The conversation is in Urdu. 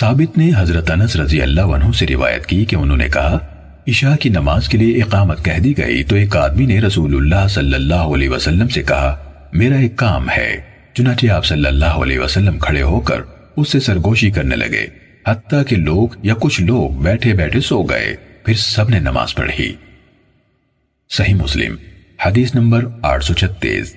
ثابت نے حضرت انس رضی اللہ عنہ سے روایت کی کہ انہوں نے کہا، عشاء کی نماز کے لیے اقامت کہہ دی گئی تو ایک آدمی نے رسول اللہ صلی اللہ علیہ وسلم سے کہا، میرا ایک کام ہے۔ چنانچہ آپ صلی اللہ علیہ وسلم کھڑے ہو کر اس سے سرگوشی کرنے لگے، حتیٰ کہ لوگ یا کچھ لوگ بیٹھے بیٹھے سو گئے، پھر سب نے نماز پڑھی۔ صحیح مسلم، حدیث نمبر آٹھ سو چھتیس۔